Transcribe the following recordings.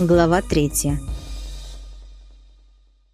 Глава третья.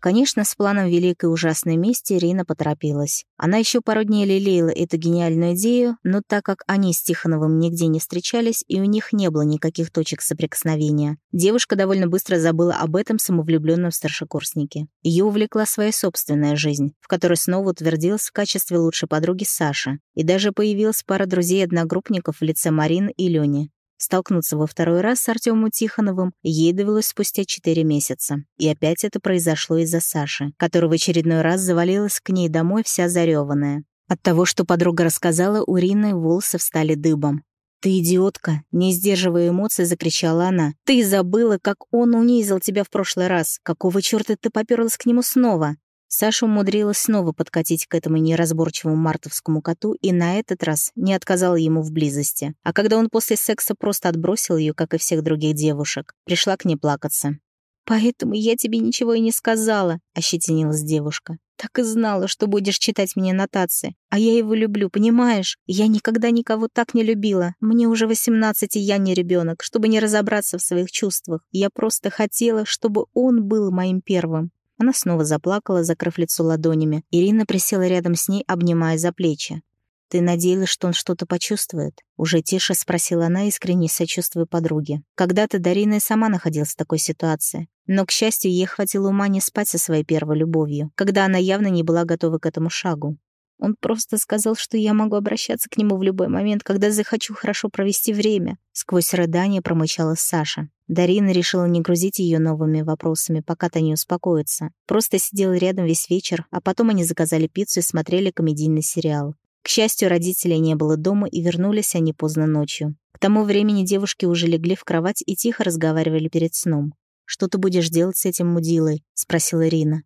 Конечно, с планом великой ужасной мести Ирина поторопилась. Она еще пару дней лелеяла эту гениальную идею, но так как они с Тихоновым нигде не встречались и у них не было никаких точек соприкосновения, девушка довольно быстро забыла об этом самовлюбленном старшекурснике. Ее увлекла своя собственная жизнь, в которой снова утвердилась в качестве лучшей подруги Саша, и даже появилась пара друзей-одногруппников в лице Марины и Лёни. Столкнуться во второй раз с Артемом Тихоновым ей довелось спустя четыре месяца. И опять это произошло из-за Саши, которая в очередной раз завалилась к ней домой вся зареванная. От того, что подруга рассказала, у Рины волосы встали дыбом. «Ты идиотка!» — не сдерживая эмоций, закричала она. «Ты забыла, как он унизил тебя в прошлый раз! Какого чёрта ты попёрлась к нему снова?» Саша умудрилась снова подкатить к этому неразборчивому мартовскому коту и на этот раз не отказала ему в близости. А когда он после секса просто отбросил ее, как и всех других девушек, пришла к ней плакаться. «Поэтому я тебе ничего и не сказала», — ощетинилась девушка. «Так и знала, что будешь читать мне нотации. А я его люблю, понимаешь? Я никогда никого так не любила. Мне уже восемнадцать, и я не ребенок, чтобы не разобраться в своих чувствах. Я просто хотела, чтобы он был моим первым. Она снова заплакала, закрыв лицо ладонями. Ирина присела рядом с ней, обнимая за плечи. «Ты надеялась, что он что-то почувствует?» Уже тише спросила она, искренне сочувствуя подруге. Когда-то Дарина и сама находилась в такой ситуации. Но, к счастью, ей хватило ума не спать со своей первой любовью, когда она явно не была готова к этому шагу. Он просто сказал, что я могу обращаться к нему в любой момент, когда захочу хорошо провести время. Сквозь рыдание промычала Саша. Дарина решила не грузить ее новыми вопросами, пока та не успокоится. Просто сидела рядом весь вечер, а потом они заказали пиццу и смотрели комедийный сериал. К счастью, родителей не было дома, и вернулись они поздно ночью. К тому времени девушки уже легли в кровать и тихо разговаривали перед сном. «Что ты будешь делать с этим мудилой?» — спросила Рина.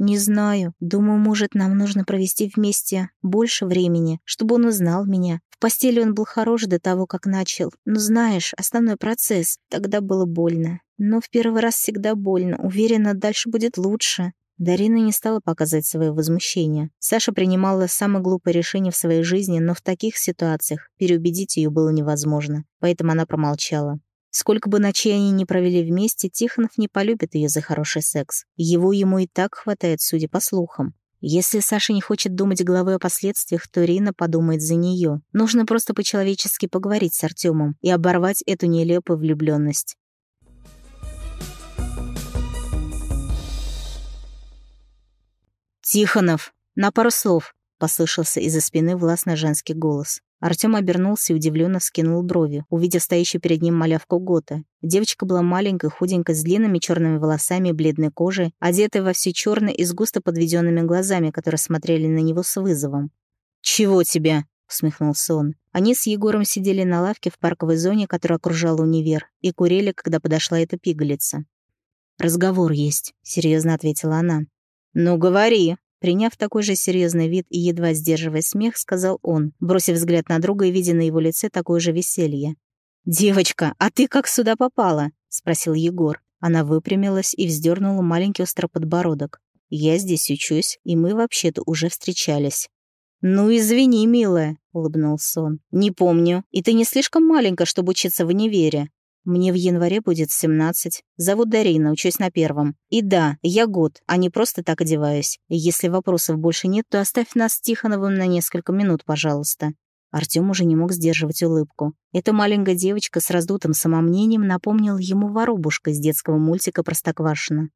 «Не знаю. Думаю, может, нам нужно провести вместе больше времени, чтобы он узнал меня. В постели он был хорош до того, как начал. Но знаешь, основной процесс. Тогда было больно. Но в первый раз всегда больно. Уверена, дальше будет лучше». Дарина не стала показать свое возмущение. Саша принимала самое глупое решение в своей жизни, но в таких ситуациях переубедить ее было невозможно. Поэтому она промолчала. Сколько бы ночей они ни провели вместе, Тихонов не полюбит ее за хороший секс. Его ему и так хватает, судя по слухам. Если Саша не хочет думать головой о последствиях, то Рина подумает за нее. Нужно просто по-человечески поговорить с Артемом и оборвать эту нелепую влюбленность. «Тихонов! На пару слов!» — послышался из-за спины властно женский голос. Артём обернулся и удивленно вскинул брови, увидев стоящую перед ним малявку Гота. Девочка была маленькой, худенькой, с длинными черными волосами и бледной кожей, одетая во все черное и с густо подведенными глазами, которые смотрели на него с вызовом. «Чего тебе?» — усмехнулся он. Они с Егором сидели на лавке в парковой зоне, которая окружала универ, и курили, когда подошла эта пигалица. «Разговор есть», — серьезно ответила она. «Ну, говори», Приняв такой же серьезный вид и едва сдерживая смех, сказал он, бросив взгляд на друга и видя на его лице такое же веселье. «Девочка, а ты как сюда попала?» — спросил Егор. Она выпрямилась и вздернула маленький острый подбородок. «Я здесь учусь, и мы вообще-то уже встречались». «Ну, извини, милая», — улыбнулся он. «Не помню. И ты не слишком маленькая, чтобы учиться в универе. Мне в январе будет 17. Зовут Дарина, учусь на первом. И да, я год, а не просто так одеваюсь. Если вопросов больше нет, то оставь нас с Тихоновым на несколько минут, пожалуйста». Артём уже не мог сдерживать улыбку. Эта маленькая девочка с раздутым самомнением напомнила ему воробушка из детского мультика «Простоквашино».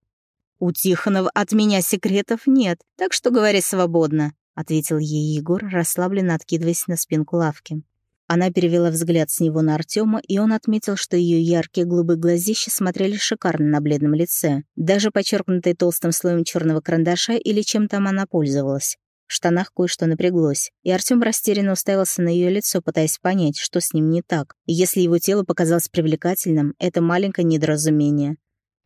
«У Тихонова от меня секретов нет, так что говори свободно», — ответил ей Егор, расслабленно откидываясь на спинку лавки. Она перевела взгляд с него на Артема, и он отметил, что ее яркие голубые глазища смотрели шикарно на бледном лице, даже подчеркнутые толстым слоем черного карандаша или чем там она пользовалась. В штанах кое-что напряглось, и Артем растерянно уставился на ее лицо, пытаясь понять, что с ним не так. Если его тело показалось привлекательным, это маленькое недоразумение.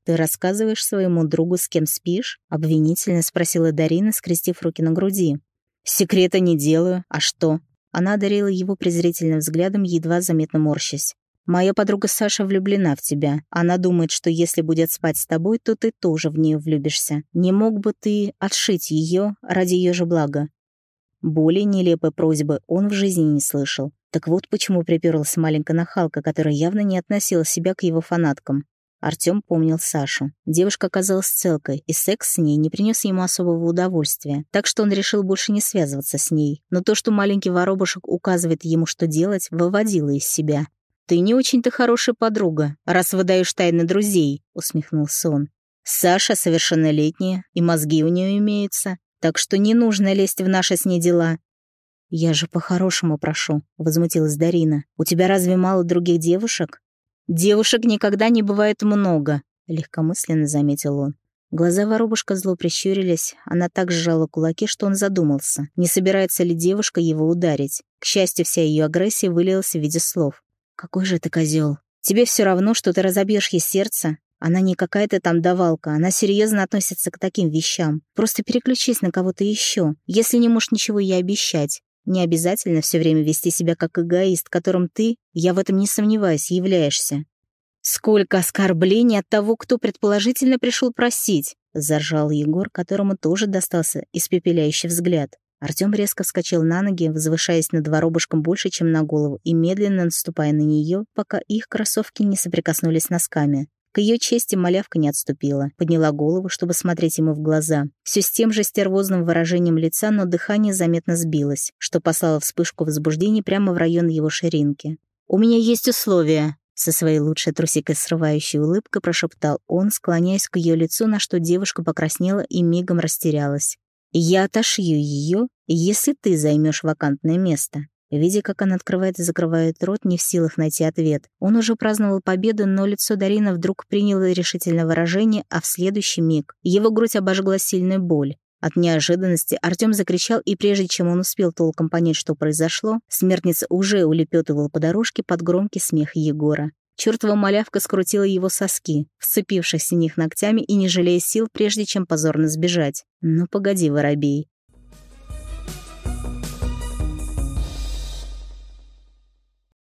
«Ты рассказываешь своему другу, с кем спишь?» — обвинительно спросила Дарина, скрестив руки на груди. «Секрета не делаю. А что? Она одарила его презрительным взглядом, едва заметно морщась. «Моя подруга Саша влюблена в тебя. Она думает, что если будет спать с тобой, то ты тоже в нее влюбишься. Не мог бы ты отшить ее ради ее же блага?» Более нелепой просьбы он в жизни не слышал. Так вот почему приперлась маленькая нахалка, которая явно не относила себя к его фанаткам. Артём помнил Сашу. Девушка оказалась целкой, и секс с ней не принес ему особого удовольствия, так что он решил больше не связываться с ней. Но то, что маленький воробушек указывает ему, что делать, выводило из себя. «Ты не очень-то хорошая подруга, раз выдаешь тайны друзей», — усмехнулся он. «Саша совершеннолетняя, и мозги у нее имеются, так что не нужно лезть в наши с ней дела». «Я же по-хорошему прошу», — возмутилась Дарина. «У тебя разве мало других девушек?» «Девушек никогда не бывает много», — легкомысленно заметил он. Глаза воробушка зло прищурились, она так сжала кулаки, что он задумался, не собирается ли девушка его ударить. К счастью, вся ее агрессия вылилась в виде слов. «Какой же ты козел! Тебе все равно, что ты разобьешь ей сердце? Она не какая-то там давалка, она серьезно относится к таким вещам. Просто переключись на кого-то еще, если не можешь ничего ей обещать. Не обязательно все время вести себя как эгоист, которым ты, я в этом не сомневаюсь, являешься. Сколько оскорблений от того, кто предположительно пришел просить, заржал Егор, которому тоже достался испепеляющий взгляд. Артём резко вскочил на ноги, возвышаясь над воробушком больше, чем на голову, и медленно наступая на нее, пока их кроссовки не соприкоснулись носками. К ее чести малявка не отступила, подняла голову, чтобы смотреть ему в глаза. Все с тем же стервозным выражением лица, но дыхание заметно сбилось, что послало вспышку возбуждения прямо в район его ширинки. «У меня есть условия», со своей лучшей трусикой срывающей улыбкой прошептал он, склоняясь к ее лицу, на что девушка покраснела и мигом растерялась. Я отошью ее, если ты займешь вакантное место. Видя, как она открывает и закрывает рот, не в силах найти ответ. Он уже праздновал победу, но лицо Дарина вдруг приняло решительное выражение, а в следующий миг его грудь обожгла сильная боль. От неожиданности Артём закричал, и прежде чем он успел толком понять, что произошло, смертница уже улепетывала по дорожке под громкий смех Егора. Чёртова малявка скрутила его соски, вцепившись в них ногтями и не жалея сил, прежде чем позорно сбежать. «Ну погоди, воробей».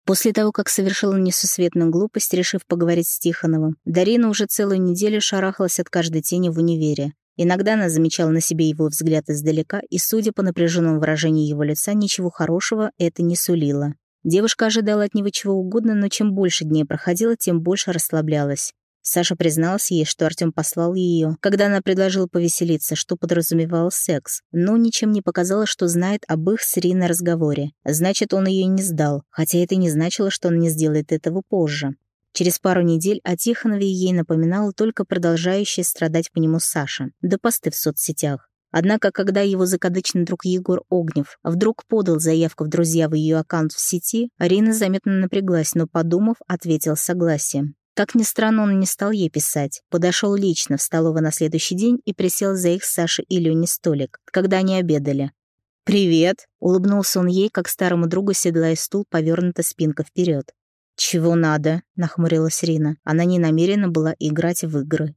После того, как совершила несусветную глупость, решив поговорить с Тихоновым, Дарина уже целую неделю шарахалась от каждой тени в универе. Иногда она замечала на себе его взгляд издалека, и, судя по напряженному выражению его лица, ничего хорошего это не сулило. Девушка ожидала от него чего угодно, но чем больше дней проходило, тем больше расслаблялась. Саша призналась ей, что Артём послал ее, когда она предложила повеселиться, что подразумевал секс, но ничем не показала, что знает об их с Риной разговоре. Значит, он ее не сдал, хотя это не значило, что он не сделает этого позже. Через пару недель о Тихонове ей напоминала только продолжающая страдать по нему Саша, да посты в соцсетях. Однако, когда его закадычный друг Егор Огнев вдруг подал заявку в друзья в ее аккаунт в сети, Арина заметно напряглась, но, подумав, ответил согласием. Как ни странно, он не стал ей писать. Подошел лично в столовую на следующий день и присел за их с Сашей и Леней столик, когда они обедали. «Привет!» — улыбнулся он ей, как старому другу, седлая стул, повернута спинка вперед. «Чего надо?» — нахмурилась Рина. Она не намерена была играть в игры.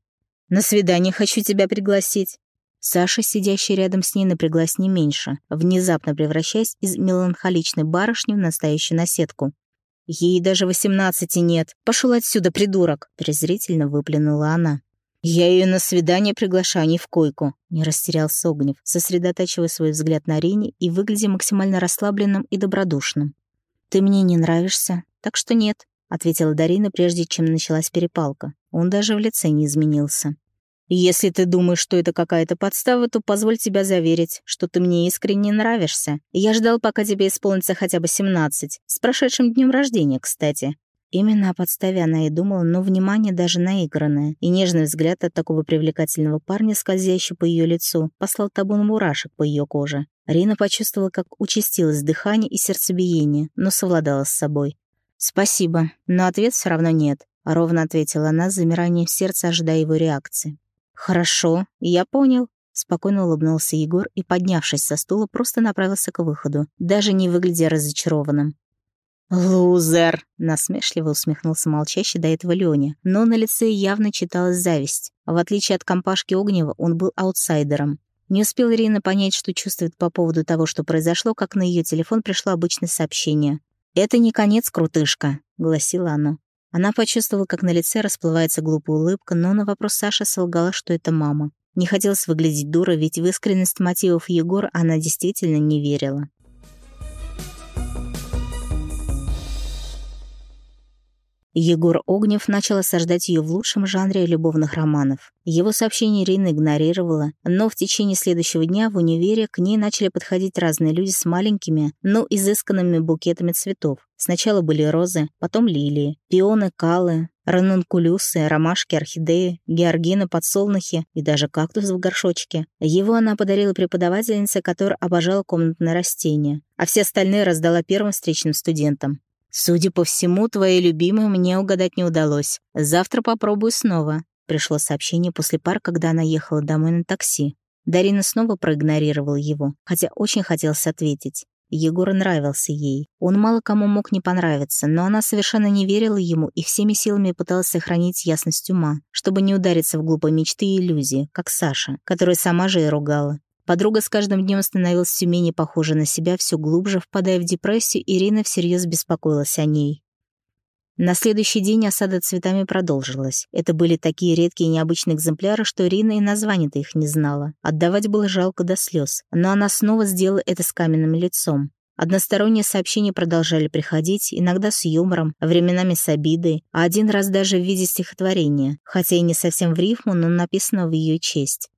«На свидание хочу тебя пригласить». Саша, сидящая рядом с ней, напряглась не меньше, внезапно превращаясь из меланхоличной барышни в настоящую наседку. «Ей даже восемнадцати нет. Пошел отсюда, придурок!» — презрительно выплюнула она. «Я ее на свидание приглашаю, а не в койку», — не растерялся Огнев, сосредотачивая свой взгляд на Рине и выглядя максимально расслабленным и добродушным. «Ты мне не нравишься, так что нет», — ответила Дарина, прежде чем началась перепалка. Он даже в лице не изменился. Если ты думаешь, что это какая-то подстава, то позволь тебя заверить, что ты мне искренне нравишься. Я ждал, пока тебе исполнится хотя бы 17. С прошедшим днем рождения, кстати. Именно о подставе она и думала, но внимание даже наигранное, и нежный взгляд от такого привлекательного парня, скользящий по ее лицу, послал табун мурашек по ее коже. Рина почувствовала, как участилось дыхание и сердцебиение, но совладала с собой. «Спасибо, но ответ все равно нет», — ровно ответила она с замиранием в сердце, ожидая его реакции. «Хорошо, я понял», — спокойно улыбнулся Егор и, поднявшись со стула, просто направился к выходу, даже не выглядя разочарованным. «Лузер!» — насмешливо усмехнулся молчащий до этого Лёня, но на лице явно читалась зависть. В отличие от компашки Огнева, он был аутсайдером. Не успел Ирина понять, что чувствует по поводу того, что произошло, как на ее телефон пришло обычное сообщение. «Это не конец, крутышка», — гласило оно. Она почувствовала, как на лице расплывается глупая улыбка, но на вопрос Саши солгала, что это мама. Не хотелось выглядеть дура, ведь в искренность мотивов Егора она действительно не верила. Егор Огнев начал осаждать ее в лучшем жанре любовных романов. Его сообщение Ирина игнорировала, но в течение следующего дня в универе к ней начали подходить разные люди с маленькими, но изысканными букетами цветов. Сначала были розы, потом лилии, пионы, калы, ранункулюсы, ромашки, орхидеи, георгины, подсолнухи и даже кактус в горшочке. Его она подарила преподавательнице, которая обожала комнатные растения, а все остальные раздала первым встречным студентам. «Судя по всему, твоей любимой мне угадать не удалось. Завтра попробую снова», — пришло сообщение после пар, когда она ехала домой на такси. Дарина снова проигнорировала его, хотя очень хотелось ответить. Егор нравился ей. Он мало кому мог не понравиться, но она совершенно не верила ему и всеми силами пыталась сохранить ясность ума, чтобы не удариться в глупые мечты и иллюзии, как Саша, которая сама же и ругала. Подруга с каждым днем становилась все менее похожа на себя, все глубже впадая в депрессию, Ирина всерьез беспокоилась о ней. На следующий день осада цветами продолжилась. Это были такие редкие и необычные экземпляры, что Ирина и название-то их не знала. Отдавать было жалко до слез. Но она снова сделала это с каменным лицом. Односторонние сообщения продолжали приходить, иногда с юмором, временами с обидой, а один раз даже в виде стихотворения, хотя и не совсем в рифму, но написано в ее честь.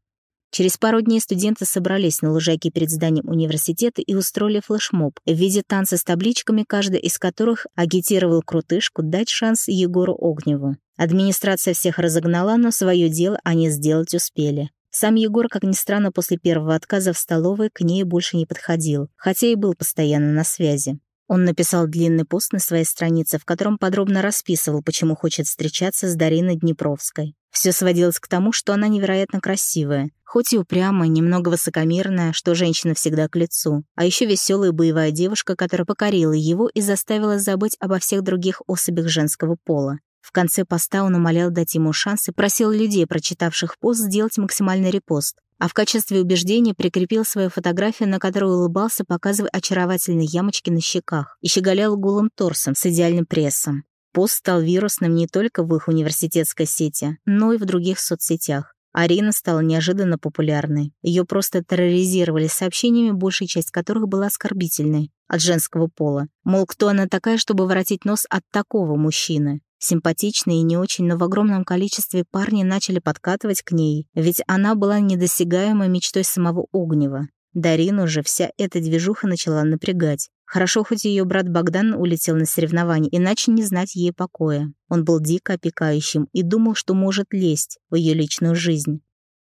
Через пару дней студенты собрались на лужайке перед зданием университета и устроили флешмоб в виде танца с табличками, каждая из которых агитировал крутышку дать шанс Егору Огневу. Администрация всех разогнала, но свое дело они сделать успели. Сам Егор, как ни странно, после первого отказа в столовой к ней больше не подходил, хотя и был постоянно на связи. Он написал длинный пост на своей странице, в котором подробно расписывал, почему хочет встречаться с Дариной Днепровской. Все сводилось к тому, что она невероятно красивая, хоть и упрямая, немного высокомерная, что женщина всегда к лицу, а еще веселая боевая девушка, которая покорила его и заставила забыть обо всех других особях женского пола. В конце поста он умолял дать ему шанс и просил людей, прочитавших пост, сделать максимальный репост а в качестве убеждения прикрепил свою фотографию, на которой улыбался, показывая очаровательные ямочки на щеках, и щеголял голым торсом с идеальным прессом. Пост стал вирусным не только в их университетской сети, но и в других соцсетях. Арина стала неожиданно популярной. Ее просто терроризировали сообщениями, большая часть которых была оскорбительной, от женского пола. Мол, кто она такая, чтобы воротить нос от такого мужчины? Симпатичные и не очень, но в огромном количестве парни начали подкатывать к ней, ведь она была недосягаемой мечтой самого Огнева. Дарину же вся эта движуха начала напрягать. Хорошо, хоть ее брат Богдан улетел на соревнования, иначе не знать ей покоя. Он был дико опекающим и думал, что может лезть в ее личную жизнь.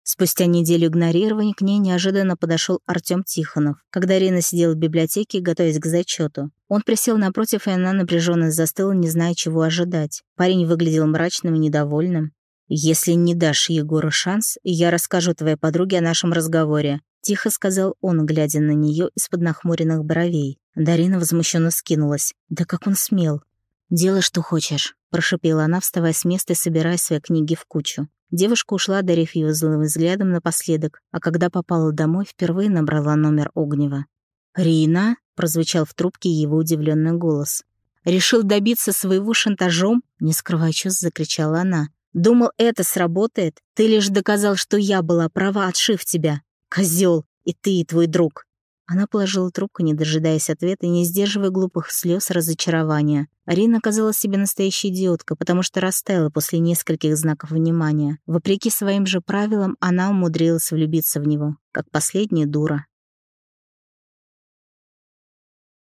Спустя неделю игнорирования к ней неожиданно подошел Артем Тихонов, когда Рина сидела в библиотеке, готовясь к зачету. Он присел напротив, и она напряженно застыла, не зная, чего ожидать. Парень выглядел мрачным и недовольным. «Если не дашь Егору шанс, я расскажу твоей подруге о нашем разговоре», тихо сказал он, глядя на нее из-под нахмуренных бровей. Дарина возмущенно скинулась. «Да как он смел!» «Делай, что хочешь», — прошипела она, вставая с места и собирая свои книги в кучу. Девушка ушла, дарив ее злым взглядом напоследок, а когда попала домой, впервые набрала номер Огнева. «Рина?» — прозвучал в трубке его удивленный голос. «Решил добиться своего шантажом?» — не скрывая чувств, закричала она. «Думал, это сработает? Ты лишь доказал, что я была права, отшив тебя. Козел, и ты, и твой друг». Она положила трубку, не дожидаясь ответа не сдерживая глупых слез разочарования. Арина казалась себе настоящей идиоткой, потому что растаяла после нескольких знаков внимания. Вопреки своим же правилам, она умудрилась влюбиться в него, как последняя дура.